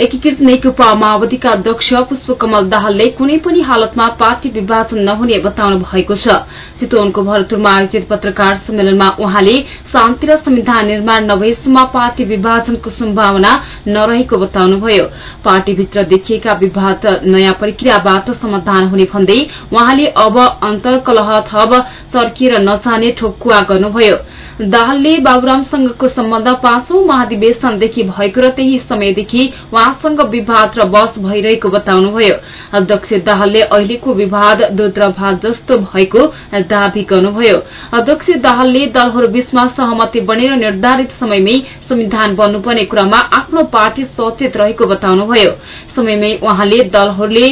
एकीकृत नेकपा माओवादीका अध्यक्ष पुष्पकमल दाहालले कुनै पनि हालतमा पार्टी विभाजन नहुने बताउनु भएको छ। चितवनको भरतपुरमा आयोजित पत्रकार सम्मेलनमा उहाँले शान्ति र संविधान निर्माण नभएसम्म पार्टी विभाजनको सम्भावना नरहेको बताउनुभयो। पार्टीभित्र देखिएका विवाद नयाँ प्रक्रियाबाट समाधान हुने भन्दै उहाँले अब अन्तर्कलह थप चर्किएर नजाने ठोकुवा गर्नुभयो। दाहालले बाबुरामसँगको सम्बन्ध पाँचौं महाधिवेशनदेखि भएको र त्यही समयदेखि उहाँसँग विवाद र बस भइरहेको बताउनुभयो। अध्यक्ष दाहालले अहिलेको विवाद दूध र भात जस्तो भएको दावी गर्नुभयो। अध्यक्ष दाहालले दलहरू बीचमा सहमति बनेर निर्धारित समयमै संविधान बन्नुपर्ने कुरामा आफ्नो पार्टी सचेत रहेको बताउनुभयो। समयमै उहाँले दलहरूले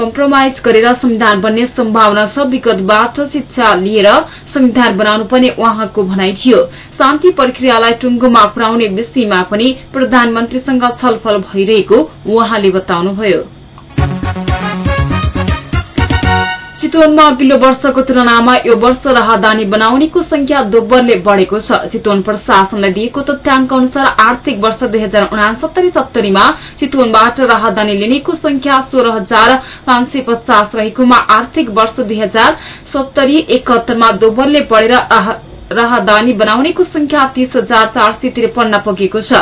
कम्प्रोमाइज गरेर संविधान बन्ने सम्भावना छ। विगतबाट शिक्षा लिएर संविधान बनाउनुपर्ने उहाँको भनाइ थियो। शान्ति प्रक्रियालाई टुंगोमा पुर्याउने विषयमा पनि प्रधानमन्त्रीसँग छलफल भइरहेको उहाँले बताउनुभयो। चितवनमा अघिल्लो वर्षको तुलनामा यो वर्ष राहदानी बनाउनेको संख्या दोब्बरले बढ़ेको छ। चितवन प्रशासनले दिएको तथ्याङ्क अनुसार आर्थिक वर्ष दुई हजार उनासत्तरी सत्तरीमा चितवनबाट राहदानी लिनेको संख्या सोह्र हजार पाँच सय पचास रहेकोमा आर्थिक वर्ष दुई हजार सत्तरी एकहत्तरमा दोब्बरले बढ़ेर राहदानी बनाउनेको संख्या तीस हजार चार सय त्रिपन्न पुगेको छ।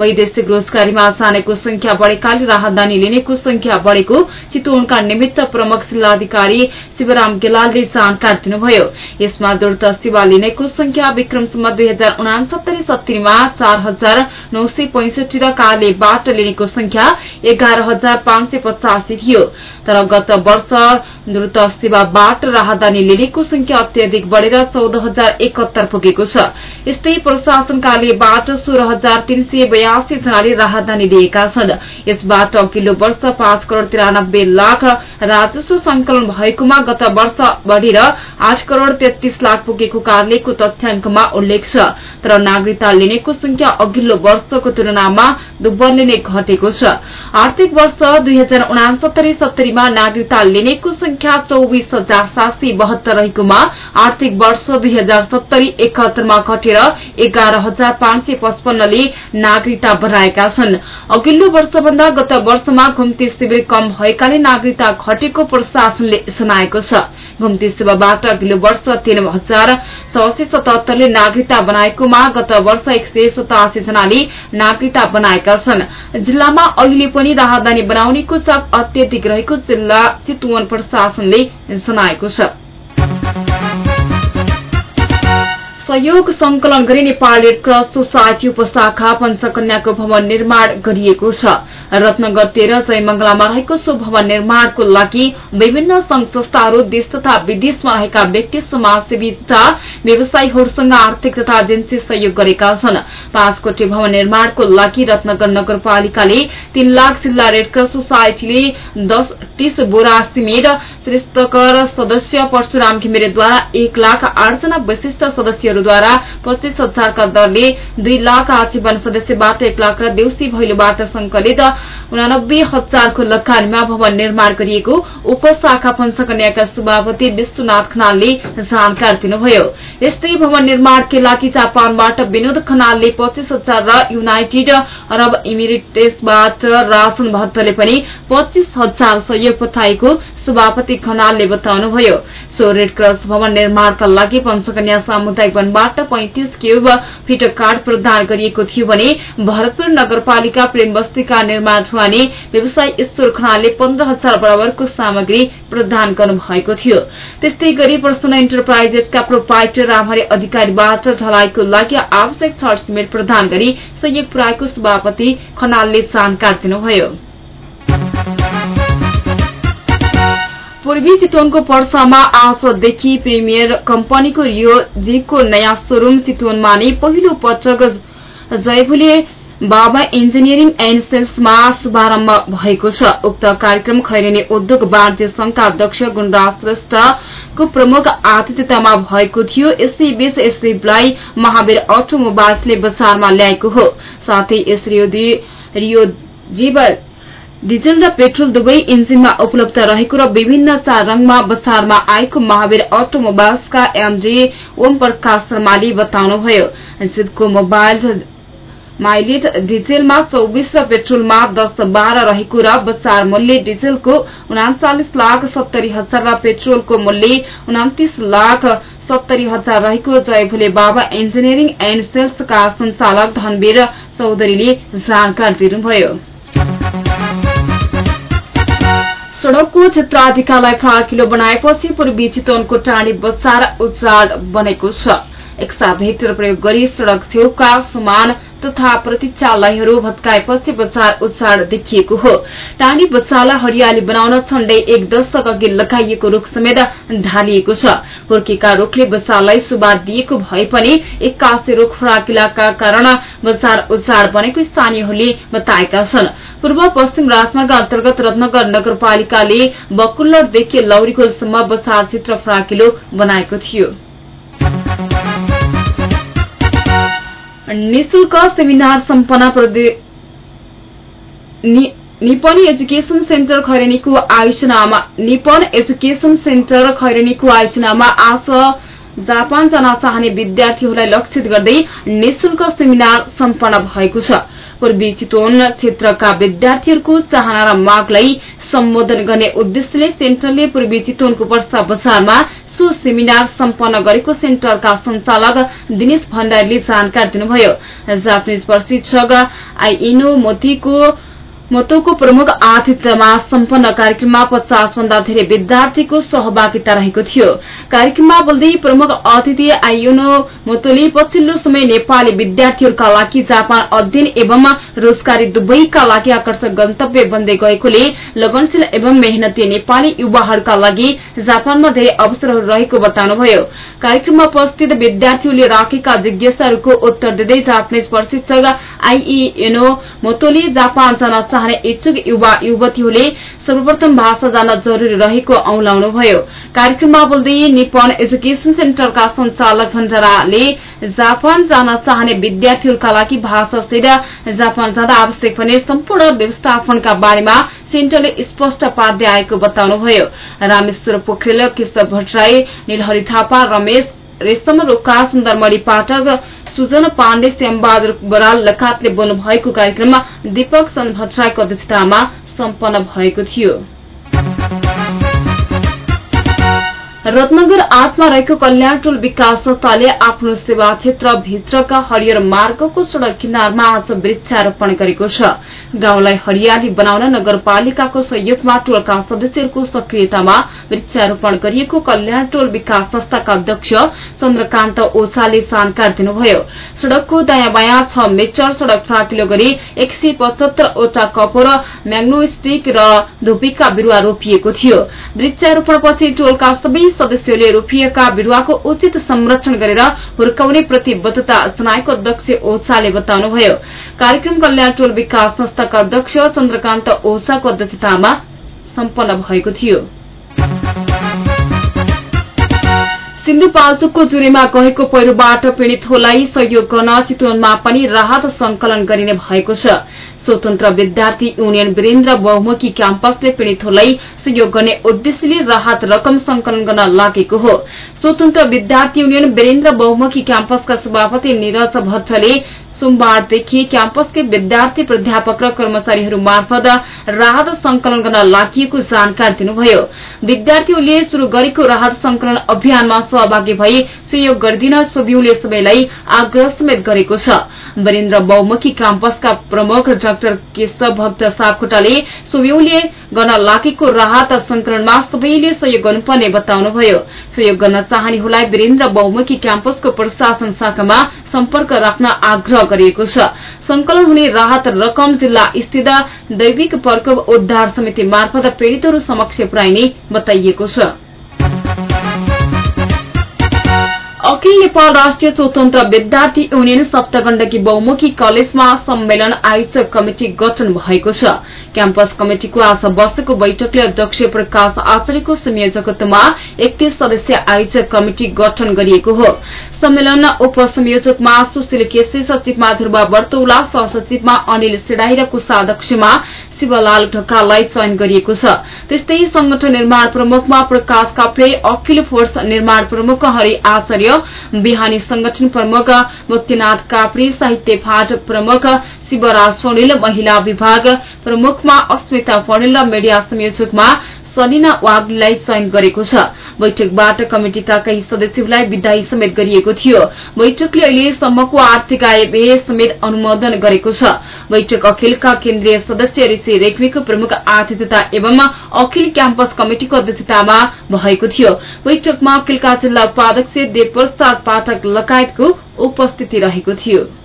वैदेशिक रोजगारीमा जानेको संख्या बढ़ेकाले राहदानी लिनेको संख्या बढ़ेको चितवनका निमित्त प्रमुख जिल्लाधिकारी शिवराम गेलालले जानकारी दिनुभयो। यसमा दूरत सेवा लिनेको संख्या विक्रमसम्म दुई हजार उनासत्तरी सत्तरीमा चार हजार नौ सय पैंसठी र कार्यालयबाट लिनेको संख्या एघार हजार पाँच सय पचासी थियो। तर गत वर्ष द्रुत सेवाबाट राहदानी लिनेको संख्या अत्याधिक बढ़ेर चौध हजार एकहत्तर पुगेको छ यस्तै प्रशासन कार्यालयबाट सोह्र हजार तीन सय बयासी जनाले राहदानी लिएका छन् यसबाट अघिल्लो वर्ष पाँच करोड़ तिरानब्बे लाख राजस्व संकलन भएकोमा गत वर्ष बढ़ेर आठ करोड़ तेत्तीस लाख पुगेको कार्यालयको तथ्याङ्कमा उल्लेख छ तर नागरिकता लिनेको संख्या अघिल्लो वर्षको तुलनामा दुब्बरले नै घटेको छ आर्थिक वर्ष दुई हजार उनासत्तरी सत्तरीमा नागरिकता लिनेको संख्या चौविस हजार सात सय बहत्तर रहेकोमा आर्थिक वर्ष दुई हजार सत्तरी एकहत्तरमा घटेर एघार हजार पाँच सय पचपन्नले नागरिकता बढ़ाएका छन्। अघिल्लो वर्षभन्दा गत वर्षमा घुम्ती शिविर कम भएकाले नागरिकता घटेको प्रशासनले सुनाएको छ। घुम्ती सेवाबाट अघिल्लो वर्ष तीन हजार छ सय सतहत्तरले नागरिकता बनाएकोमा गत वर्ष एक सय सतासी जनाले नागरिकता बनाएका छन्। जिल्लामा अहिले पनि राहदानी बनाउनेको चाप अत्याधिक रहेको जिल्ला चितवन प्रशासनले सुनाएको छ। सहयोग संकलन गरी नेपाल रेड क्रस सोसाइटी उपशाखा पञ्चकन्याको भवन निर्माण गरिएको छ। रत्नगर तेह्र जयमंगलामा रहेको सो भवन निर्माणको लागि विभिन्न संघ संस्थाहरू देश तथा विदेशमा रहेका व्यक्ति समाजसेवी तथा व्यवसायीहरूसँग आर्थिक तथा एजेन्सी सहयोग गरेका छन्। पाँच कोटी भवन निर्माणको लागि रत्नगर नगरपालिकाले तीन लाख जिल्ला रेड क्रस सोसाइटीले तीस बोरा सिमेन्ट श्रेष्ठकर सदस्य परशुराम घिमिरेद्वारा एक लाख आठजना विशिष्ट सदस्यहरूद्वारा पच्चीस हजारका दरले दुई लाख आजीवन सदस्यबाट एक लाख र देउसी भैलोबाट संकलित उनानब्बे हजारको लगानीमा भवन निर्माण गरिएको उपशाखा पञ्चकन्याका सभापति विश्वनाथ खनालले जानकारी दिनुभयो। यस्तै भवन निर्माणकै लागि जापानबाट विनोद खनालले पच्चीस हजार र युनाइटेड अरब इमिरेट्सबाट राशन भट्टले पनि पच्चीस हजार सहयोग पठाएको सभापति खनालले बताउनुभयो। सो रेड क्रस भवन निर्माणका लागि पञ्चकन्या सामुदायिक वनबाट पैंतिस क्यूब फिट कार्ड प्रदान गरिएको थियो भने भरतपुर नगरपालिका प्रेम बस्तीका निर्माण ढुवानी व्यवसायी ईश्वर खनालले पन्ध्र हजार बराबरको सामग्री प्रदान गर्नुभएको थियो। त्यस्तै गरी पर्सनल इन्टरप्राइजेसका प्रोपाइटर रामहरे अधिकारीबाट ढलाईको लागि आवश्यक छर सिमेन्ट प्रदान गरी सहयोग पुर्याएको सभापति खनालले जानकारी दिनुभयो। पूर्वी चितवनको पर्सामा आजदेखि प्रिमियर कम्पनीको रियो जीको नयाँ शोरूम चितवनमा नै पहिलो पटक जयभुले बाबा इन्जिनियरिङ एण्ड सेल्समा शुभारम्भ भएको छ। उक्त कार्यक्रम खैरेनी उद्योग वाणिज्य संघका अध्यक्ष गुणराज श्रेष्ठको प्रमुख आतिथ्यतामा भएको थियो। यसैबीच एसईलाई महावीर अटोमोबाइल्सले बजारमा ल्याएको हो। साथै यस रियो जीवर डिजल र पेट्रोल दुवै इन्जिनमा उपलब्ध रहेको र विभिन्न चार रंगमा बजारमा आएको महावीर अटोमोबाइल्सका एमडी ओम प्रकाश शर्माले बताउनुभयो। जितको मोबाइल माइलेज डिजेलमा चौबिस र पेट्रोलमा दस बाह्र रहेको र बजार मूल्य डिजेलको उनाचालिस लाख सत्तरी हजार र पेट्रोलको मूल्य उनातिस लाख सत्तरी हजार रहेको जयभुले बाबा इन्जिनियरिङ एण्ड सेल्सका संचालक धनवीर चौधरीले जानकारी दिनुभयो। सड़कको क्षेत्राधिकारलाई फराकिलो बनाएपछि पूर्वी चितवनको टाढी बजार उजाड बनेको छ। एक सात हेक्टर प्रयोग गरी सड़क छेउका समान तथा प्रतीक्षालयहरू भत्काएपछि बजार उचाड देखिएको हो। टाढी बजारलाई हरियाली बनाउन झण्डै एक दशक अघि लगाइएको रूख समेत ढालिएको छ। हुर्केका रूखले बजारलाई सुबा दिएको भए पनि एक्कासी रूख फराकिलाका कारण बजार उचाड बनेको स्थानीयहरूले बताएका छन्। पूर्व पश्चिम राजमार्ग अन्तर्गत रत्नगर नगरपालिकाले बकुल्लरदेखि लौरीखोलसम्म बजार चित्र फराकिलो बनाएको थियो। निशुल्क सेमिनार सम्पन्न निपन एजुकेशन सेन्टर खैरेनीको आयोजनामा निपन एजुकेशन सेन्टर खैरेनीको आयोजनामा आज जापान जान चाहने विद्यार्थीहरूलाई लक्षित गर्दै निशुल्क सेमिनार सम्पन्न भएको छ। पूर्वी चितवन क्षेत्रका विद्यार्थीहरूको चाहना र मागलाई सम्बोधन गर्ने उद्देश्यले सेन्टरले पूर्वी चितवनको वर्षा बजारमा सो सेमिनार सम्पन्न गरेको सेन्टरका संचालक दिनेश भण्डारीले जानकारी दिनुभयो। जापानिज प्रशिक्षक आइनो मोतीको मतोको प्रमुख आतिथ्यमा सम्पन्न कार्यक्रममा पचास भन्दा धेरै विद्यार्थीको सहभागिता रहेको थियो। कार्यक्रममा बोल्दै प्रमुख अतिथि आइयोनो मोतोले पछिल्लो समय नेपाली विद्यार्थीहरूका लागि जापान अध्ययन एवं रोजगारी दुवैका लागि आकर्षक गन्तव्य बन्दै गएकोले लगनशील एवं मेहनती नेपाली युवाहरूका लागि जापानमा धेरै अवसरहरू रहेको बताउनुभयो। कार्यक्रममा उपस्थित विद्यार्थीहरूले राखेका जिज्ञासाहरूको उत्तर दिँदै जापानिज प्रशिक्षक आइइएनो मोतोले जापान जान चाहने इच्छुक युवा युवतीहरूले सर्वप्रथम भाषा जान्न जरूरी रहेको औंलाउनुभयो कार्यक्रममा बोल्दै निपन एजुकेशन सेन्टरका संचालक भण्डाराले जापान जान चाहने विद्यार्थीहरूका लागि भाषा सेवा जापान जाँदा आवश्यक पर्ने सम्पूर्ण व्यवस्थापनका बारेमा सेन्टरले स्पष्ट पार्दै आएको बताउनुभयो। रामेश्वर पोखरेल केशव भट्टराई निलहरी थापा रमेश रेशम रोका सुन्दरमणि पाठक सुजन पाण्डे श्यामबहादुर बराल लगायतले बोल्नु भएको कार्यक्रममा दीपक चन्द भट्टराईको अध्यक्षतामा सम्पन्न भएको थियो। रत्नगर आठमा रहेको कल्याण टोल विकास संस्थाले आफ्नो सेवा क्षेत्र भित्रका हरियर मार्गको सड़क किनारमा आज वृक्षारोपण गरेको छ। गाउँलाई हरियाली बनाउन नगरपालिकाको सहयोगमा टोलका सदस्यहरूको सक्रियतामा वृक्षारोपण गरिएको कल्याण टोल विकास संस्थाका अध्यक्ष चन्द्रकान्त ओझाले जानकारी दिनुभयो। सड़कको दायाँ बायाँ छ मिटर सड़क फ्राकिलो गरी एक सय पचहत्तरवटा कपोर म्याग्नोस्टिक र धुपीका बिरूवा रोपिएको थियो। वृक्षारोपणपछि टोलका सबै सदस्यले रोपिएका बिरूवाको उचित संरक्षण गरेर हुर्काउने प्रतिबद्धता जनाएको अध्यक्ष ओछाले बताउनुभयो। कार्यक्रम कल्याण टोल विकास संस्थाका अध्यक्ष चन्द्रकान्त ओछाको अध्यक्षतामा सम्पन्न भएको थियो। सिन्धुपाल्चोकको जुरेमा गएको पहिरोबाट पीड़ितहरूलाई सहयोग गर्न चितवनमा पनि राहत संकलन गरिने भएको छ। स्वतन्त्र विद्यार्थी युनियन वीरेन्द्र बहुमुखी क्याम्पसले पीड़ितहरूलाई सहयोग गर्ने उद्देश्यले राहत रकम संकलन गर्न लागेको हो। स्वतन्त्र विद्यार्थी युनियन वीरेन्द्र बहुमुखी क्याम्पसका सभापति निरज भट्टले सोमबारदेखि क्याम्पसकै विद्यार्थी प्राध्यापक र कर्मचारीहरू मार्फत राहत संकलन गर्न लागि जानकारी दिनुभयो। विद्यार्थीहरूले शुरू गरेको राहत संकलन अभियानमा सहभागी भई सहयोग गरिदिन सोभिउले सबैलाई आग्रह समेत गरेको छ। वीरेन्द्र बहुमुखी क्याम्पसका प्रमुख डाक्टर केशव भक्त सापकोटाले सोभिउले गर्न लागेको राहत संकलनमा सबैले सहयोग गर्नुपर्ने बताउनुभयो। सहयोग गर्न चाहनेहरूलाई वीरेन्द्र बहुमुखी क्याम्पसको प्रशासन शाखामा सम्पर्क राख्न आग्रह गरिएको छ। संकलन हुने राहत रकम जिल्ला स्थित दैविक प्रकोप उद्धार समिति मार्फत पीड़ितहरू समक्ष पुर्याइने बताइएको छ। अखिल नेपाल राष्ट्रिय स्वतन्त्र विद्यार्थी युनियन सप्तगण्डकी बहुमुखी कलेजमा सम्मेलन आयोजक कमिटि गठन भएको छ क्याम्पस कमिटिको आज बसेको बैठकले अध्यक्ष प्रकाश आचार्यको संयोजकत्वमा एकतीस सदस्यीय आयोजक कमिटि गठन गरिएको हो सम्मेलन उपसंयोजकमा सुशील केसी सचिवमा ध्रुवा वर्तौला सहसचिवमा अनिल सिडाई र कोषाध्यक्षमा शिवलाल ढकाललाई चयन गरिएको छ। त्यस्तै संगठन निर्माण प्रमुखमा प्रकाश काफ्ले अखिल फोर्स निर्माण प्रमुख हरि आचार्य बिहानी संगठन प्रमुख मुक्तिनाथ काप्री साहित्य फाट प्रमुख शिवराज पौडेल महिला विभाग प्रमुखमा अस्मिता पौडेल र मीडिया संयोजकमा सलिना वाग्लीलाई चयन गरेको छ। बैठकबाट कमिटिका केही सदस्यहरूलाई विदायी समेत गरिएको थियो। बैठकले अहिलेसम्मको आर्थिक आय व्यय समेत अनुमोदन गरेको छ। बैठक अखिलका केन्द्रीय सदस्य ऋषि रेग्मीको प्रमुख आतिथ्यता एवं अखिल क्याम्पस कमिटिको अध्यक्षतामा भएको थियो। बैठकमा अखिलका जिल्ला उपाध्यक्ष देवप्रसाद पाठक लगायतको उपस्थिति रहेको थियो।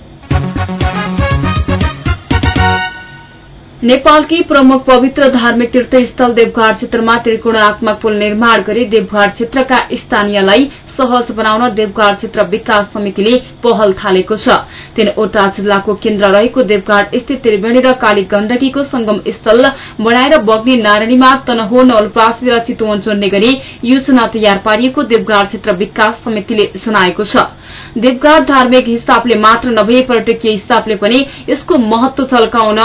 नेपालकै प्रमुख पवित्र धार्मिक तीर्थस्थल देवघाट क्षेत्रमा त्रिकोणात्मक पुल निर्माण गरी देवघाट क्षेत्रका स्थानीयलाई सहज बनाउन देवघाट क्षेत्र विकास समितिले पहल थालेको छ। तीनवटा जिल्लाको केन्द्र रहेको देवघाट स्थित त्रिवेणी र काली गण्डकीको संगम स्थल बनाएर बग्ने नारायणीमा तनहो नवलप्रासी र चितवन जोड्ने गरी योजना तयार पारिएको देवघाट क्षेत्र विकास समितिले जनाएको छ। देवघाट धार्मिक हिसाबले मात्र नभए पर्यटकीय हिसाबले पनि यसको महत्व झल्काउन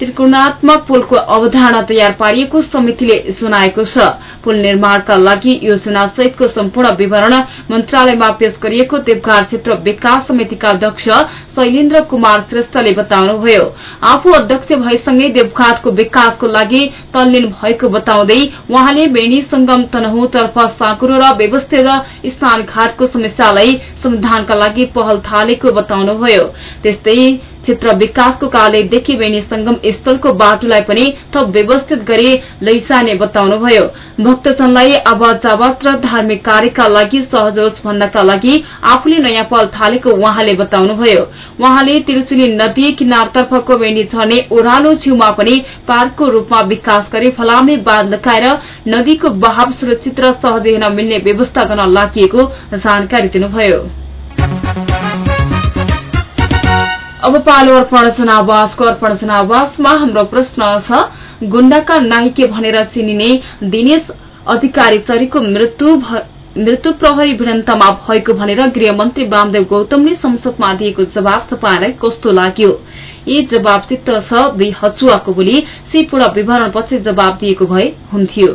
त्रिकोणात्मक पुलको अवधारणा तयार पारिएको समितिले जनाएको छ। पुल निर्माणका लागि योजना सहितको सम्पूर्ण विवरण मन्त्रालयमा पेश गरिएको देवघाट क्षेत्र विकास समितिका अध्यक्ष शैलेन्द्र कुमार श्रेष्ठले बताउनुभयो। आफू अध्यक्ष भएसँगै देवघाटको विकासको लागि तल्लीन भएको बताउँदै उहाँले बेणी संगम तनहुतर्फ साँकुरो र व्यवस्थित स्नानघाटको समस्यालाई समाधानका लागि पहल थालेको बताउनुभयो। त्यस्तै क्षेत्र विकासको कार्यदेखि बेनी संगम स्थलको बाटोलाई पनि थप व्यवस्थित गरी लैजाने बताउनुभयो। भक्तजनलाई आवाज र धार्मिक कार्यका लागि सहज भन्नका लागि आफूले नयाँ पहल थालेको उहाँले बताउनुभयो। उहाँले तिरुचुली नदी किनारतर्फको बेनी झर्ने ओह्रालो छेउमा पनि पार्कको रूपमा विकास गरी फलामे बाँध लगाएर नदीको बहाव सुरक्षित र सहज हेर्न मिल्ने व्यवस्था गर्न लागि जानकारी दिनुभयो। अब पालो अर्पण जनावासको अर्पण जनावासमा हाम्रो प्रश्न छ गुण्डाका नाइके भनेर चिनिने दिनेश अधिकारी चरीको मृत्यु मृत्यु प्रहरी भिडन्तमा भएको भनेर गृहमन्त्री वामदेव गौतमले संसदमा दिएको जवाब तपाईँलाई कस्तो लाग्यो? यी जवाबसित छ बी हचुवाको बोली सी पूर्ण विवरणपछि जवाब दिएको भए हुन्थ्यो।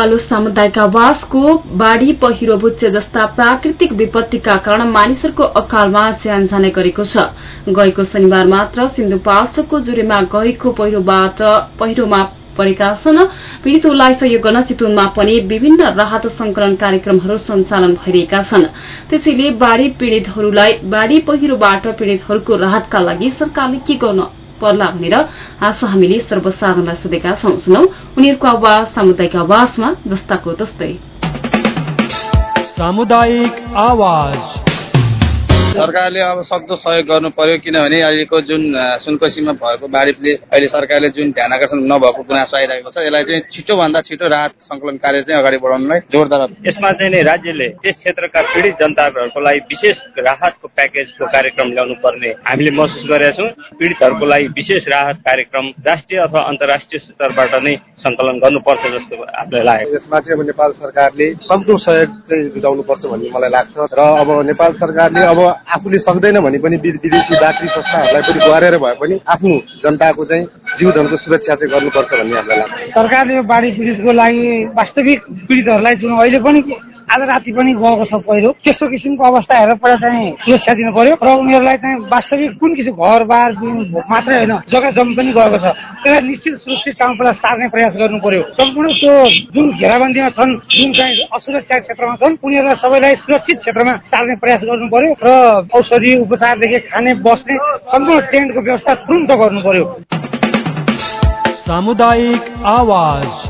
पालो सामुदायिक आवासको बाढ़ी पहिरो भुच्चे जस्ता प्राकृतिक विपत्तिका कारण मानिसहरूको अकालमा ज्यान जाने गरेको छ। गएको शनिबार मात्र सिन्धुपाल्चोकको जुरेमा गएको पहिरोबाट पहिरोमा परेका छन्। पीड़ितहरूलाई सहयोग गर्न चितवनमा पनि विभिन्न राहत संकलन कार्यक्रमहरू सञ्चालन भइरहेका छन्। त्यसैले बाढ़ी पीड़ितहरूलाई बाढ़ी पहिरोबाट पीड़ितहरूको राहतका लागि सरकारले के गर्न पर्ला भनेर आज हामीले सर्वसाधारणलाई सोधेका छौं। सुनौ उनीहरूको आवाज सामुदायिक आवाजमा जस्ताको तस्तै। सामुदायिक आवाज। सरकारले अब सक्दो सहयोग गर्नु पर्यो किनभने अहिलेको जुन सुनकोसीमा भएको बाढीले अहिले सरकारले जुन ध्यान आकर्षण नभएको गुनासो आइरहेको छ यसलाई चाहिँ छिटोभन्दा छिटो राहत संकलन कार्य चाहिँ अगाडि बढाउनलाई जोरदार यसमा चाहिँ नै राज्यले त्यस क्षेत्रका पीडित जनताहरूको लागि विशेष राहतको प्याकेजको कार्यक्रम ल्याउनु पर्ने हामीले महसुस गरेका छौँ। पीडितहरूको लागि विशेष राहत कार्यक्रम राष्ट्रिय अथवा अन्तर्राष्ट्रिय स्तरबाट नै संकलन गर्नुपर्छ जस्तो हामीलाई लाग्यो यसमा चाहिँ अब नेपाल सरकारले सक्दो सहयोग चाहिँ जुटाउनु पर्छ भन्ने मलाई लाग्छ र अब नेपाल सरकारले अब आफूले सक्दैन भने पनि विदेशी दात्री संस्थाहरूलाई पनि गरेर भए पनि आफ्नो जनताको चाहिँ जीवधनको सुरक्षा चाहिँ गर्नुपर्छ भन्ने हामीलाई लाग्छ। सरकारले यो बाढी पीडितको लागि वास्तविक पीडितहरूलाई जुन अहिले पनि आज राति पनि गएको छ पहिरो। त्यस्तो किसिमको अवस्था हेरेर पहिला चाहिँ सुरक्षा दिनु पर्यो र उनीहरूलाई चाहिँ वास्तविक कुन किसिमको घरबार मात्रै होइन जग्गा जमी पनि गएको छ त्यसलाई निश्चित सुरक्षित ठाउँ पहिला सार्ने प्रयास गर्नु पर्यो सम्पूर्ण त्यो जुन घेराबन्दीमा छन् जुन चाहिँ असुरक्षा क्षेत्रमा छन् उनीहरूलाई सबैलाई सुरक्षित क्षेत्रमा सार्ने प्रयास गर्नु पर्यो र औषधि उपचारदेखि खाने बस्ने सम्पूर्ण टेन्टको व्यवस्था तुरन्त गर्नु पर्यो सामुदायिक आवाज।